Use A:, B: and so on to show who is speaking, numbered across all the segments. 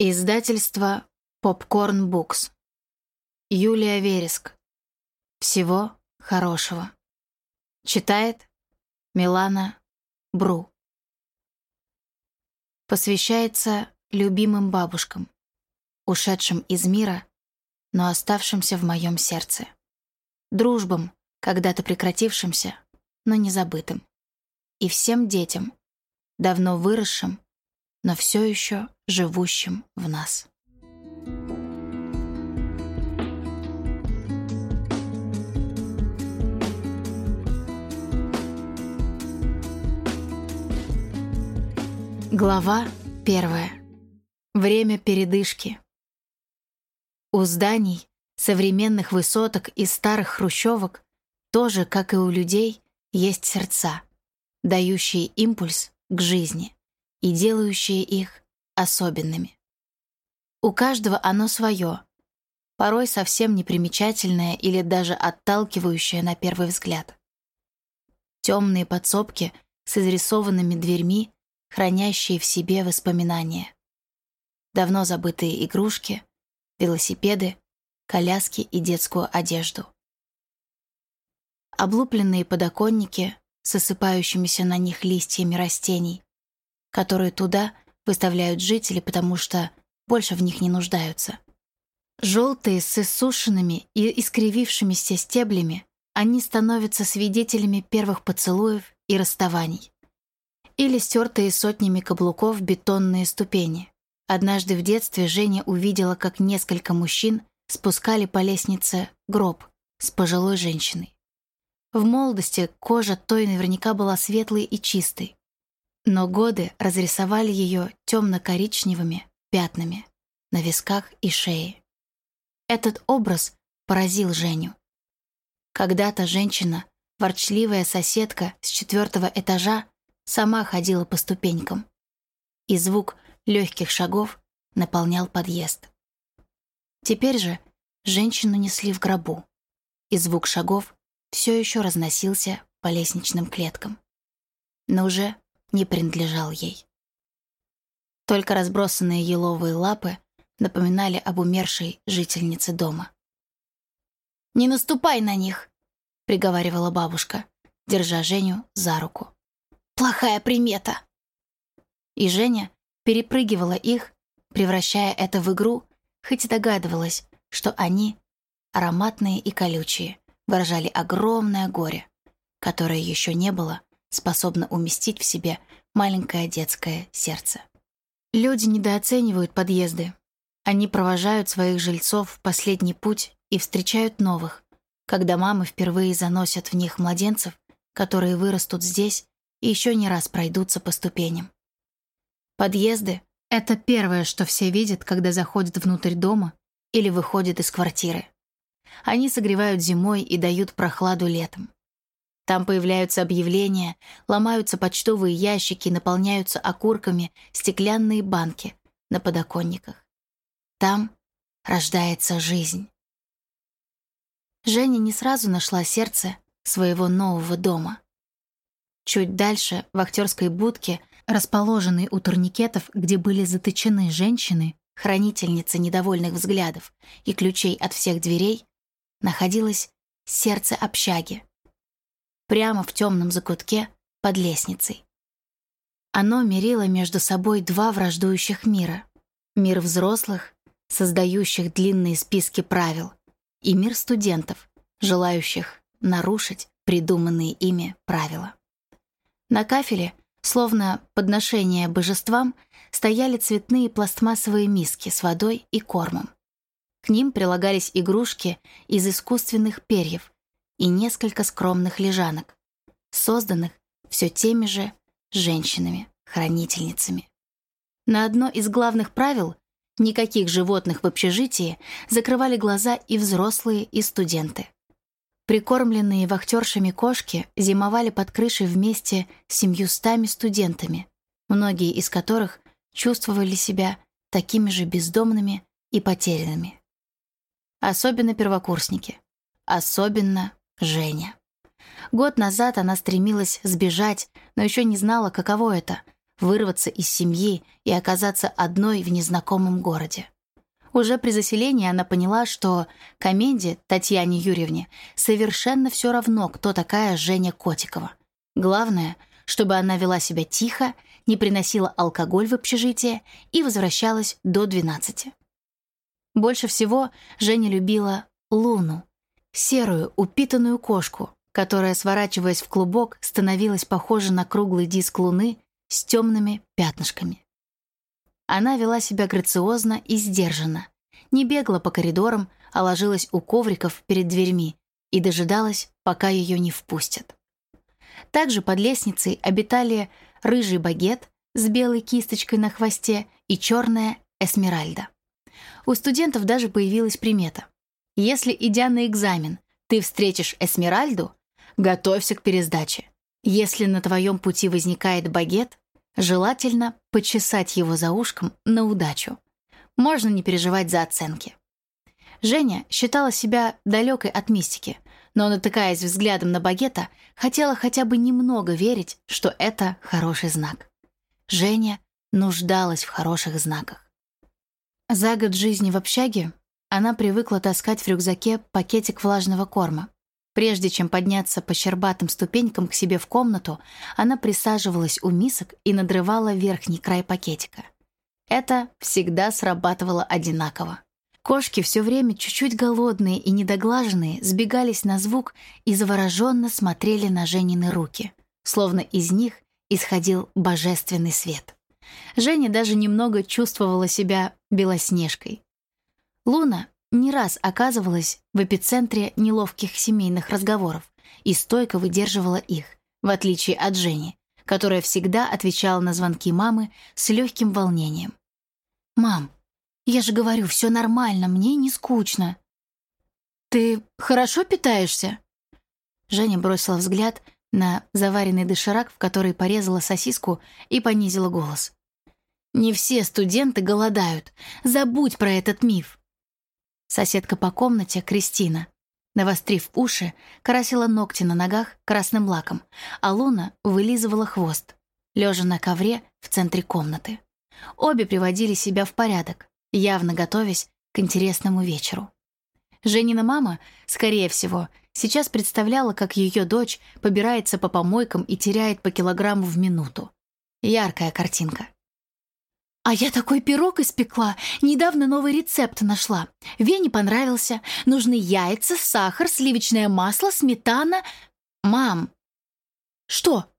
A: Издательство Popcorn Books. Юлия Вереск. Всего хорошего. Читает Милана Бру. Посвящается любимым бабушкам, ушедшим из мира, но оставшимся в моем сердце. Дружбам, когда-то прекратившимся, но не забытым. И всем детям, давно выросшим, но все еще живущим в нас. Глава первая. Время передышки. У зданий, современных высоток и старых хрущевок тоже, как и у людей, есть сердца, дающие импульс к жизни и делающие их особенными. У каждого оно свое, порой совсем непримечательное или даже отталкивающее на первый взгляд. Темные подсобки с изрисованными дверьми, хранящие в себе воспоминания. Давно забытые игрушки, велосипеды, коляски и детскую одежду. Облупленные подоконники с осыпающимися на них листьями растений, которые туда выставляют жители, потому что больше в них не нуждаются. Желтые с иссушенными и искривившимися стеблями, они становятся свидетелями первых поцелуев и расставаний. Или стертые сотнями каблуков бетонные ступени. Однажды в детстве Женя увидела, как несколько мужчин спускали по лестнице гроб с пожилой женщиной. В молодости кожа той наверняка была светлой и чистой, но годы разрисовали ее темно-коричневыми пятнами на висках и шее. Этот образ поразил Женю. Когда-то женщина, ворчливая соседка с четвертого этажа, сама ходила по ступенькам, и звук легких шагов наполнял подъезд. Теперь же женщину несли в гробу, и звук шагов все еще разносился по лестничным клеткам. Но уже не принадлежал ей. Только разбросанные еловые лапы напоминали об умершей жительнице дома. «Не наступай на них!» — приговаривала бабушка, держа Женю за руку. «Плохая примета!» И Женя перепрыгивала их, превращая это в игру, хоть и догадывалась, что они, ароматные и колючие, выражали огромное горе, которое еще не было способна уместить в себе маленькое детское сердце. Люди недооценивают подъезды. Они провожают своих жильцов в последний путь и встречают новых, когда мамы впервые заносят в них младенцев, которые вырастут здесь и еще не раз пройдутся по ступеням. Подъезды — это первое, что все видят, когда заходят внутрь дома или выходят из квартиры. Они согревают зимой и дают прохладу летом. Там появляются объявления, ломаются почтовые ящики, наполняются окурками стеклянные банки на подоконниках. Там рождается жизнь. Женя не сразу нашла сердце своего нового дома. Чуть дальше, в актерской будке, расположенной у турникетов, где были заточены женщины, хранительницы недовольных взглядов и ключей от всех дверей, находилось сердце общаги, прямо в темном закутке под лестницей. Оно мерило между собой два враждующих мира. Мир взрослых, создающих длинные списки правил, и мир студентов, желающих нарушить придуманные ими правила. На кафеле, словно подношение божествам, стояли цветные пластмассовые миски с водой и кормом. К ним прилагались игрушки из искусственных перьев и несколько скромных лежанок, созданных все теми же женщинами-хранительницами. На одно из главных правил никаких животных в общежитии закрывали глаза и взрослые, и студенты. Прикормленные вахтершами кошки зимовали под крышей вместе с семьюстами студентами, многие из которых чувствовали себя такими же бездомными и потерянными. Особенно первокурсники. Особенно Женя. Год назад она стремилась сбежать, но еще не знала, каково это вырваться из семьи и оказаться одной в незнакомом городе. Уже при заселении она поняла, что Коменде, Татьяне Юрьевне, совершенно все равно, кто такая Женя Котикова. Главное, чтобы она вела себя тихо, не приносила алкоголь в общежитие и возвращалась до 12. Больше всего Женя любила Луну, серую, упитанную кошку, которая, сворачиваясь в клубок, становилась похожа на круглый диск Луны с темными пятнышками. Она вела себя грациозно и сдержанно, не бегала по коридорам, а ложилась у ковриков перед дверьми и дожидалась, пока ее не впустят. Также под лестницей обитали рыжий багет с белой кисточкой на хвосте и черная эсмеральда. У студентов даже появилась примета. Если, идя на экзамен, ты встретишь эсмеральду, готовься к пересдаче. Если на твоем пути возникает багет, желательно почесать его за ушком на удачу. Можно не переживать за оценки. Женя считала себя далекой от мистики, но, натыкаясь взглядом на багета, хотела хотя бы немного верить, что это хороший знак. Женя нуждалась в хороших знаках. За год жизни в общаге она привыкла таскать в рюкзаке пакетик влажного корма. Прежде чем подняться по щербатым ступенькам к себе в комнату, она присаживалась у мисок и надрывала верхний край пакетика. Это всегда срабатывало одинаково. Кошки все время чуть-чуть голодные и недоглаженные сбегались на звук и завороженно смотрели на Женины руки, словно из них исходил божественный свет. Женя даже немного чувствовала себя белоснежкой. Луна не раз оказывалась в эпицентре неловких семейных разговоров и стойко выдерживала их, в отличие от Жени, которая всегда отвечала на звонки мамы с легким волнением. «Мам, я же говорю, все нормально, мне не скучно». «Ты хорошо питаешься?» Женя бросила взгляд на заваренный доширак, в который порезала сосиску и понизила голос. «Не все студенты голодают. Забудь про этот миф». Соседка по комнате, Кристина, навострив уши, красила ногти на ногах красным лаком, а Луна вылизывала хвост, лежа на ковре в центре комнаты. Обе приводили себя в порядок, явно готовясь к интересному вечеру. Женина мама, скорее всего, сейчас представляла, как ее дочь побирается по помойкам и теряет по килограмму в минуту. Яркая картинка. «А я такой пирог испекла, недавно новый рецепт нашла. Вене понравился. Нужны яйца, сахар, сливочное масло, сметана...» «Мам!» «Что?»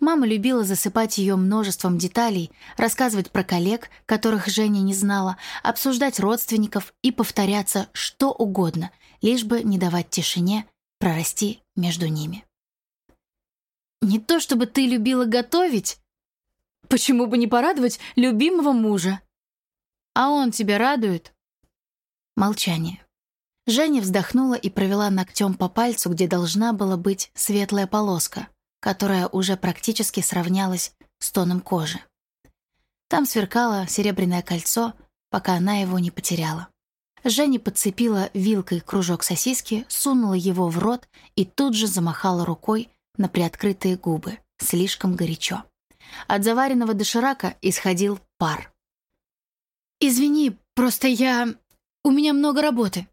A: Мама любила засыпать ее множеством деталей, рассказывать про коллег, которых Женя не знала, обсуждать родственников и повторяться что угодно, лишь бы не давать тишине прорасти между ними. «Не то чтобы ты любила готовить. Почему бы не порадовать любимого мужа? А он тебя радует?» Молчание. Женя вздохнула и провела ногтем по пальцу, где должна была быть светлая полоска — которая уже практически сравнялась с тоном кожи. Там сверкало серебряное кольцо, пока она его не потеряла. Женя подцепила вилкой кружок сосиски, сунула его в рот и тут же замахала рукой на приоткрытые губы. Слишком горячо. От заваренного доширака исходил пар. «Извини, просто я... У меня много работы».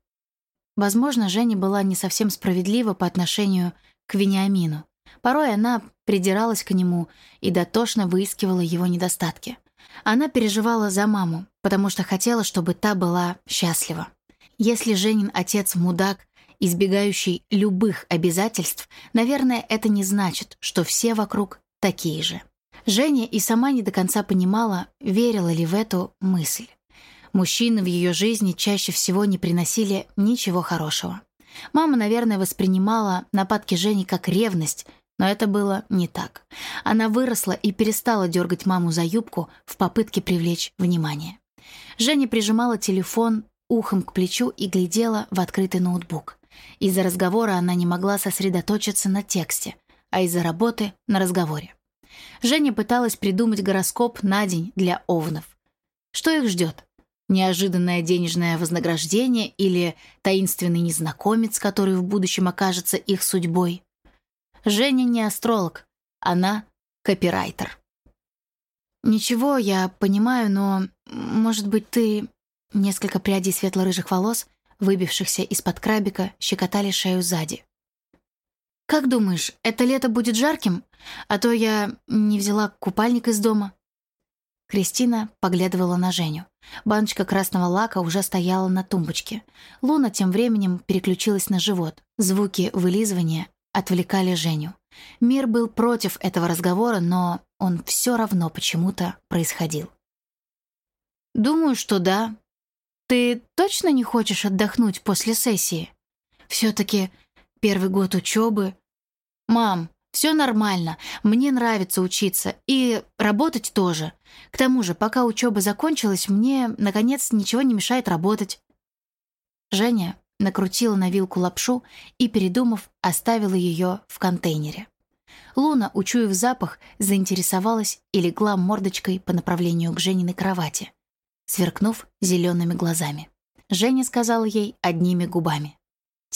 A: Возможно, Женя была не совсем справедлива по отношению к Вениамину. Порой она придиралась к нему и дотошно выискивала его недостатки. Она переживала за маму, потому что хотела, чтобы та была счастлива. Если Женин отец мудак, избегающий любых обязательств, наверное, это не значит, что все вокруг такие же. Женя и сама не до конца понимала, верила ли в эту мысль. Мужчины в ее жизни чаще всего не приносили ничего хорошего. Мама, наверное, воспринимала нападки Жени как ревность, но это было не так. Она выросла и перестала дергать маму за юбку в попытке привлечь внимание. Женя прижимала телефон ухом к плечу и глядела в открытый ноутбук. Из-за разговора она не могла сосредоточиться на тексте, а из-за работы — на разговоре. Женя пыталась придумать гороскоп на день для овнов. Что их ждет? Неожиданное денежное вознаграждение или таинственный незнакомец, который в будущем окажется их судьбой? Женя не астролог, она копирайтер. «Ничего, я понимаю, но, может быть, ты...» Несколько прядей светло-рыжих волос, выбившихся из-под крабика, щекотали шею сзади. «Как думаешь, это лето будет жарким? А то я не взяла купальник из дома». Кристина поглядывала на Женю. Баночка красного лака уже стояла на тумбочке. Луна тем временем переключилась на живот. Звуки вылизывания отвлекали Женю. Мир был против этого разговора, но он все равно почему-то происходил. «Думаю, что да. Ты точно не хочешь отдохнуть после сессии? Все-таки первый год учебы. Мам, все нормально, мне нравится учиться и работать тоже. К тому же, пока учеба закончилась, мне, наконец, ничего не мешает работать. Женя накрутила на вилку лапшу и, передумав, оставила ее в контейнере. Луна, учуяв запах, заинтересовалась и легла мордочкой по направлению к Жениной кровати, сверкнув зелеными глазами. Женя сказала ей одними губами.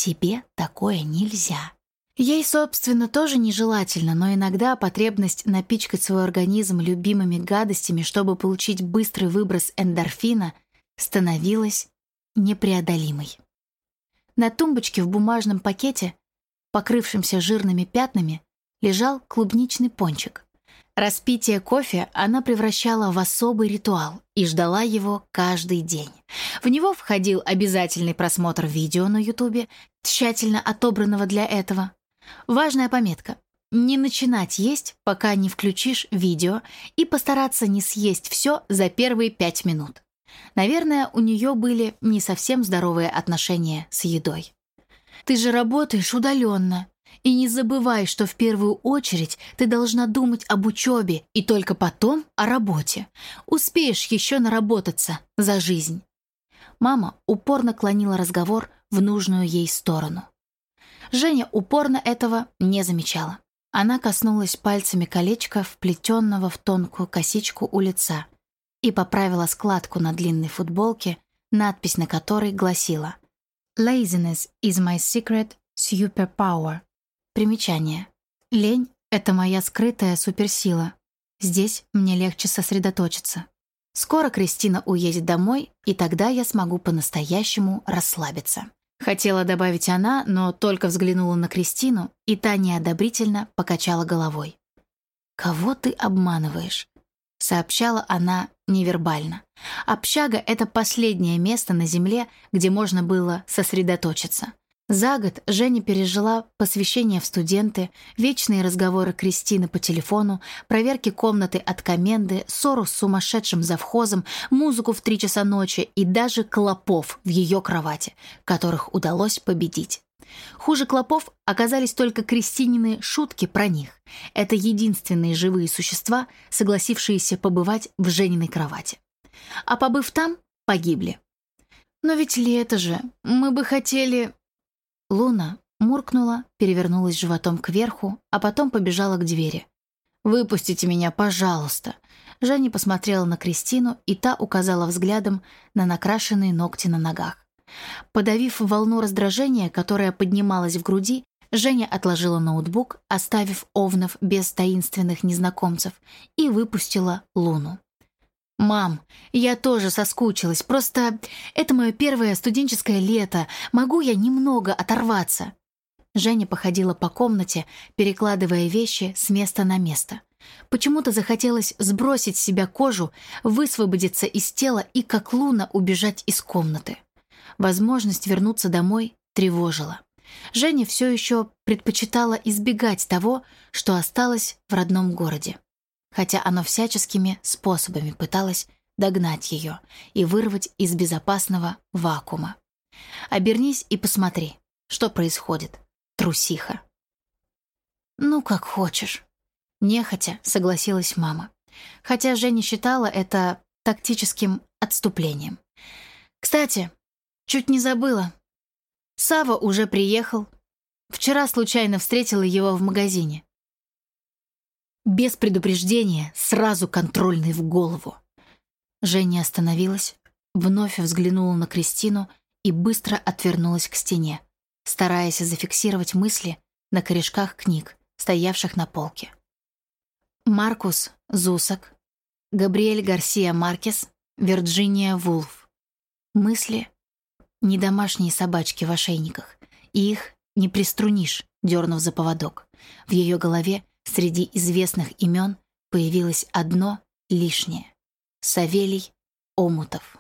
A: «Тебе такое нельзя». Ей, собственно, тоже нежелательно, но иногда потребность напичкать свой организм любимыми гадостями, чтобы получить быстрый выброс эндорфина, становилась непреодолимой. На тумбочке в бумажном пакете, покрывшемся жирными пятнами, лежал клубничный пончик. Распитие кофе она превращала в особый ритуал и ждала его каждый день. В него входил обязательный просмотр видео на Ютубе, тщательно отобранного для этого, Важная пометка. Не начинать есть, пока не включишь видео, и постараться не съесть все за первые пять минут. Наверное, у нее были не совсем здоровые отношения с едой. «Ты же работаешь удаленно. И не забывай, что в первую очередь ты должна думать об учебе и только потом о работе. Успеешь еще наработаться за жизнь». Мама упорно клонила разговор в нужную ей сторону. Женя упорно этого не замечала. Она коснулась пальцами колечка, вплетенного в тонкую косичку у лица, и поправила складку на длинной футболке, надпись на которой гласила «Laziness is my secret superpower». Примечание. Лень — это моя скрытая суперсила. Здесь мне легче сосредоточиться. Скоро Кристина уедет домой, и тогда я смогу по-настоящему расслабиться. Хотела добавить она, но только взглянула на Кристину, и та неодобрительно покачала головой. «Кого ты обманываешь?» — сообщала она невербально. Общага — это последнее место на земле, где можно было сосредоточиться. За год Женя пережила посвящение в студенты, вечные разговоры Кристины по телефону, проверки комнаты от коменды, ссору с сумасшедшим завхозом, музыку в три часа ночи и даже клопов в ее кровати, которых удалось победить. Хуже клопов оказались только Кристинины шутки про них. Это единственные живые существа, согласившиеся побывать в Жениной кровати. А побыв там, погибли. «Но ведь лето же, мы бы хотели...» Луна муркнула, перевернулась животом кверху, а потом побежала к двери. «Выпустите меня, пожалуйста!» Женя посмотрела на Кристину, и та указала взглядом на накрашенные ногти на ногах. Подавив волну раздражения, которая поднималась в груди, Женя отложила ноутбук, оставив Овнов без таинственных незнакомцев, и выпустила Луну. «Мам, я тоже соскучилась, просто это мое первое студенческое лето, могу я немного оторваться?» Женя походила по комнате, перекладывая вещи с места на место. Почему-то захотелось сбросить с себя кожу, высвободиться из тела и, как луна, убежать из комнаты. Возможность вернуться домой тревожила. Женя все еще предпочитала избегать того, что осталось в родном городе хотя оно всяческими способами пыталось догнать ее и вырвать из безопасного вакуума. Обернись и посмотри, что происходит, трусиха. «Ну, как хочешь», — нехотя согласилась мама, хотя Женя считала это тактическим отступлением. «Кстати, чуть не забыла. Сава уже приехал. Вчера случайно встретила его в магазине. Без предупреждения, сразу контрольный в голову. Женя остановилась, вновь взглянула на Кристину и быстро отвернулась к стене, стараясь зафиксировать мысли на корешках книг, стоявших на полке. Маркус Зусак, Габриэль Гарсия Маркес, Вирджиния Вулф. Мысли — не домашние собачки в ошейниках, и их не приструнишь, дернув за поводок. В ее голове среди известных имен появилось одно лишнее — Савелий Омутов.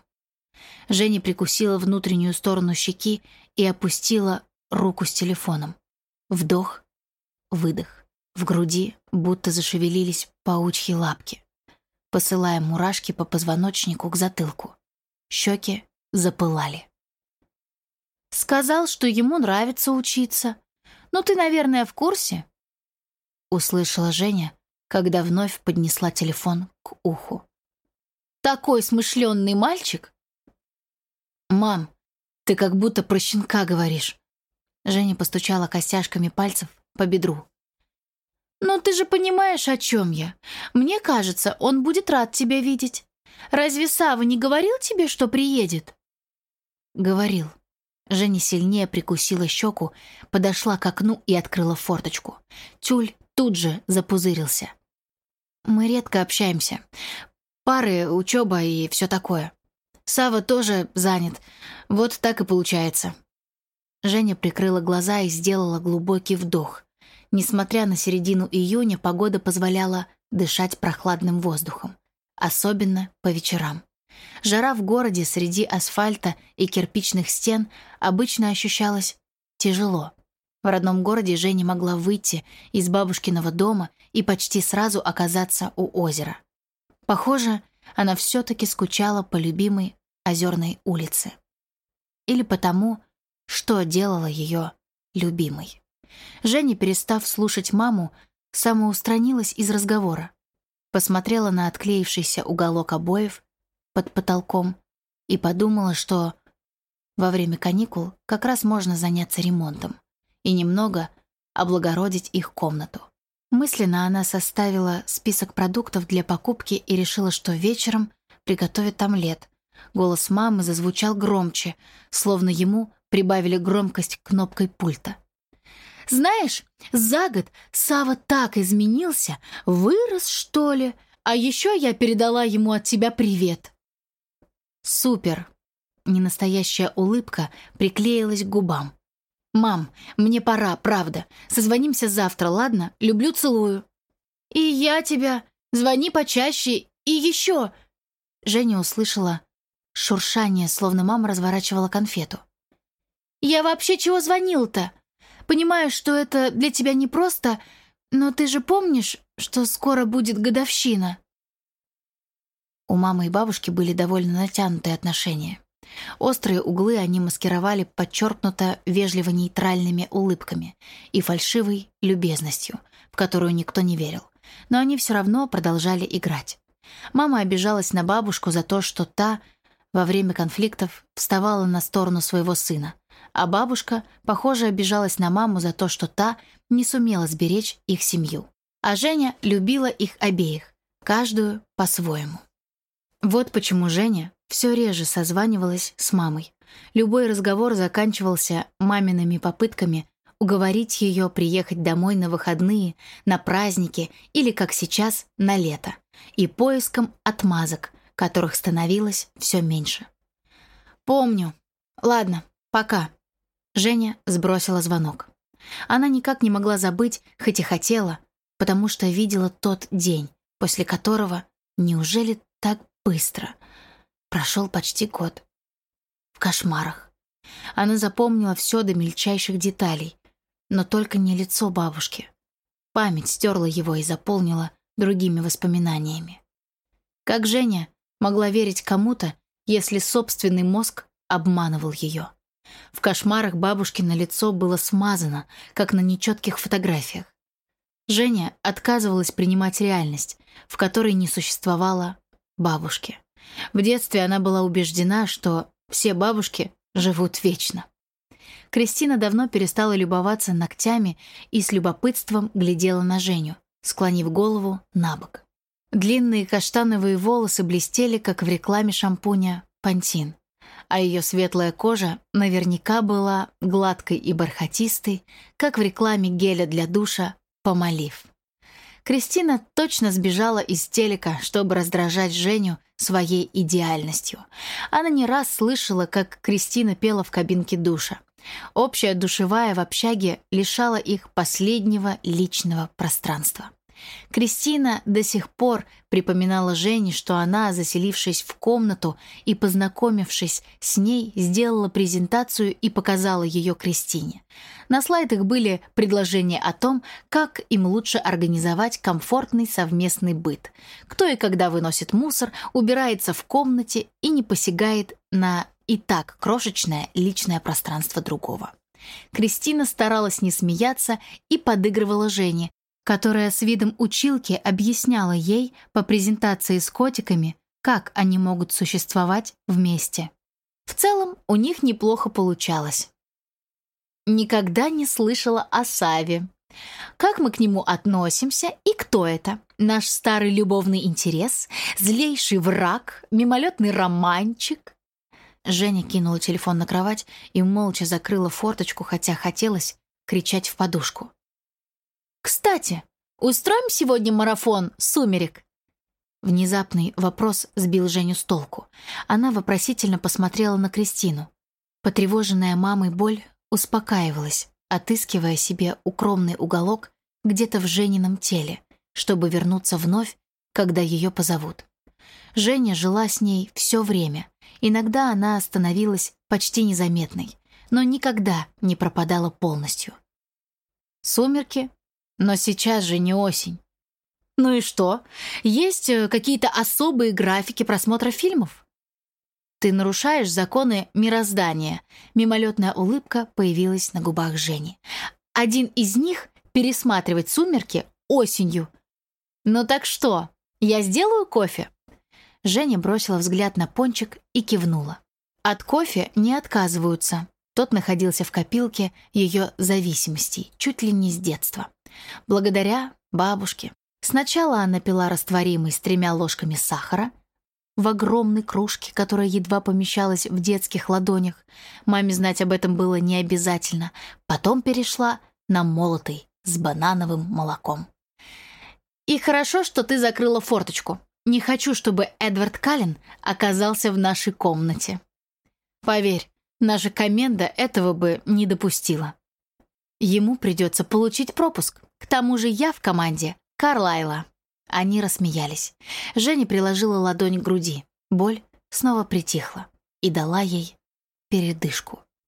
A: Женя прикусила внутреннюю сторону щеки и опустила руку с телефоном. Вдох, выдох. В груди будто зашевелились паучьи лапки, посылая мурашки по позвоночнику к затылку. Щеки запылали. «Сказал, что ему нравится учиться. Ну, ты, наверное, в курсе?» Услышала Женя, когда вновь поднесла телефон к уху. «Такой смышленный мальчик!» «Мам, ты как будто про щенка говоришь». Женя постучала костяшками пальцев по бедру. «Но ты же понимаешь, о чем я. Мне кажется, он будет рад тебя видеть. Разве Сава не говорил тебе, что приедет?» «Говорил». Женя сильнее прикусила щеку, подошла к окну и открыла форточку. Тюль тут же запузырился. «Мы редко общаемся. Пары, учеба и все такое. Сава тоже занят. Вот так и получается». Женя прикрыла глаза и сделала глубокий вдох. Несмотря на середину июня, погода позволяла дышать прохладным воздухом, особенно по вечерам. Жара в городе среди асфальта и кирпичных стен обычно ощущалась тяжело. В родном городе Женя могла выйти из бабушкиного дома и почти сразу оказаться у озера. Похоже, она все-таки скучала по любимой озерной улице. Или потому, что делала ее любимой. Женя, перестав слушать маму, самоустранилась из разговора, посмотрела на отклеившийся уголок обоев под потолком и подумала, что во время каникул как раз можно заняться ремонтом и немного облагородить их комнату. Мысленно она составила список продуктов для покупки и решила, что вечером приготовит омлет. Голос мамы зазвучал громче, словно ему прибавили громкость кнопкой пульта. Знаешь, за год Сава так изменился, вырос, что ли. А еще я передала ему от тебя привет. Супер. Ненастоящая улыбка приклеилась к губам. «Мам, мне пора, правда. Созвонимся завтра, ладно? Люблю, целую». «И я тебя. Звони почаще. И еще...» Женя услышала шуршание, словно мама разворачивала конфету. «Я вообще чего звонил-то? Понимаю, что это для тебя непросто, но ты же помнишь, что скоро будет годовщина?» У мамы и бабушки были довольно натянутые отношения. Острые углы они маскировали подчеркнуто вежливо-нейтральными улыбками и фальшивой любезностью, в которую никто не верил. Но они все равно продолжали играть. Мама обижалась на бабушку за то, что та во время конфликтов вставала на сторону своего сына, а бабушка, похоже, обижалась на маму за то, что та не сумела сберечь их семью. А Женя любила их обеих, каждую по-своему. Вот почему Женя все реже созванивалась с мамой. Любой разговор заканчивался мамиными попытками уговорить ее приехать домой на выходные, на праздники или, как сейчас, на лето, и поиском отмазок, которых становилось все меньше. «Помню. Ладно, пока». Женя сбросила звонок. Она никак не могла забыть, хоть и хотела, потому что видела тот день, после которого неужели так быстро? Прошел почти год. В кошмарах. Она запомнила все до мельчайших деталей, но только не лицо бабушки. Память стерла его и заполнила другими воспоминаниями. Как Женя могла верить кому-то, если собственный мозг обманывал ее? В кошмарах бабушкино лицо было смазано, как на нечетких фотографиях. Женя отказывалась принимать реальность, в которой не существовало бабушки. В детстве она была убеждена, что все бабушки живут вечно. Кристина давно перестала любоваться ногтями и с любопытством глядела на Женю, склонив голову на бок. Длинные каштановые волосы блестели, как в рекламе шампуня «Пантин» а ее светлая кожа наверняка была гладкой и бархатистой, как в рекламе геля для душа «Помолив». Кристина точно сбежала из телека, чтобы раздражать Женю своей идеальностью. Она не раз слышала, как Кристина пела в кабинке душа. Общая душевая в общаге лишала их последнего личного пространства. Кристина до сих пор припоминала Жене, что она, заселившись в комнату и познакомившись с ней, сделала презентацию и показала ее Кристине. На слайдах были предложения о том, как им лучше организовать комфортный совместный быт. Кто и когда выносит мусор, убирается в комнате и не посягает на и так крошечное личное пространство другого. Кристина старалась не смеяться и подыгрывала Жене, которая с видом училки объясняла ей по презентации с котиками, как они могут существовать вместе. В целом у них неплохо получалось. Никогда не слышала о Саве. Как мы к нему относимся и кто это? Наш старый любовный интерес, злейший враг, мимолетный романчик? Женя кинула телефон на кровать и молча закрыла форточку, хотя хотелось кричать в подушку. «Кстати, устроим сегодня марафон «Сумерек»?» Внезапный вопрос сбил Женю с толку. Она вопросительно посмотрела на Кристину. Потревоженная мамой боль успокаивалась, отыскивая себе укромный уголок где-то в Женином теле, чтобы вернуться вновь, когда ее позовут. Женя жила с ней все время. Иногда она становилась почти незаметной, но никогда не пропадала полностью. Сумерки но сейчас же не осень. Ну и что? Есть э, какие-то особые графики просмотра фильмов? Ты нарушаешь законы мироздания. Мимолетная улыбка появилась на губах Жени. Один из них — пересматривать «Сумерки» осенью. Ну так что, я сделаю кофе? Женя бросила взгляд на пончик и кивнула. От кофе не отказываются. Тот находился в копилке ее зависимостей, чуть ли не с детства. Благодаря бабушке. Сначала она пила растворимый с тремя ложками сахара в огромной кружке, которая едва помещалась в детских ладонях. Маме знать об этом было не обязательно. Потом перешла на молотый с банановым молоком. «И хорошо, что ты закрыла форточку. Не хочу, чтобы Эдвард Каллен оказался в нашей комнате. Поверь, наша коменда этого бы не допустила». Ему придется получить пропуск. К тому же я в команде Карлайла. Они рассмеялись. Женя приложила ладонь к груди. Боль снова притихла и дала ей передышку.